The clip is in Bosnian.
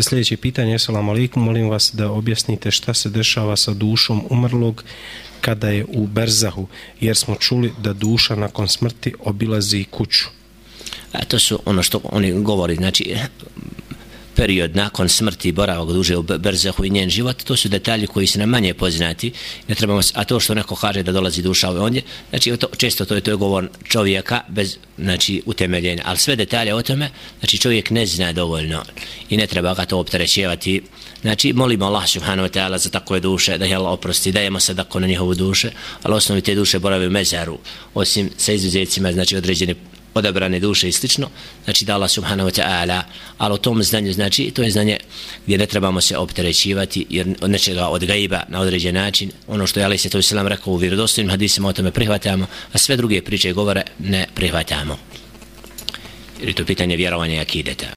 Sljedeće pitanje, assalamu alaikum, molim vas da objasnite šta se dešava sa dušom umrlog kada je u Berzahu, jer smo čuli da duša nakon smrti obilazi kuću. A to su ono što oni govori, znači period nakon smrti boravog duže u Berzahu i njen život, to su detalji koji su nam manje poznati, ne trebamo, a to što neko kaže da dolazi duša ove ondje, znači to, često to je, to je govor čovjeka bez znači, utemeljenja, ali sve detalje o tome, znači čovjek ne zna dovoljno i ne treba ga to opterećevati, znači molimo Allah subhanahu wa ta'ala za takve duše, da je Allah oprosti, dajemo sadako na njihovu duše, ali osnovi te duše borave u mezaru, osim sa izuzecima, znači određene odabrane duše i slično, znači da Allah subhanahu wa ta'ala, ali o tom znanju, znači to je znanje gdje ne trebamo se opterećivati jer od nečega od gajba na određen način, ono što je Ali se to islam rekao u vjerodostojnim hadisima o tome prihvatamo, a sve druge priče i govore ne prihvatamo. Jer je to pitanje vjerovanja i akideta.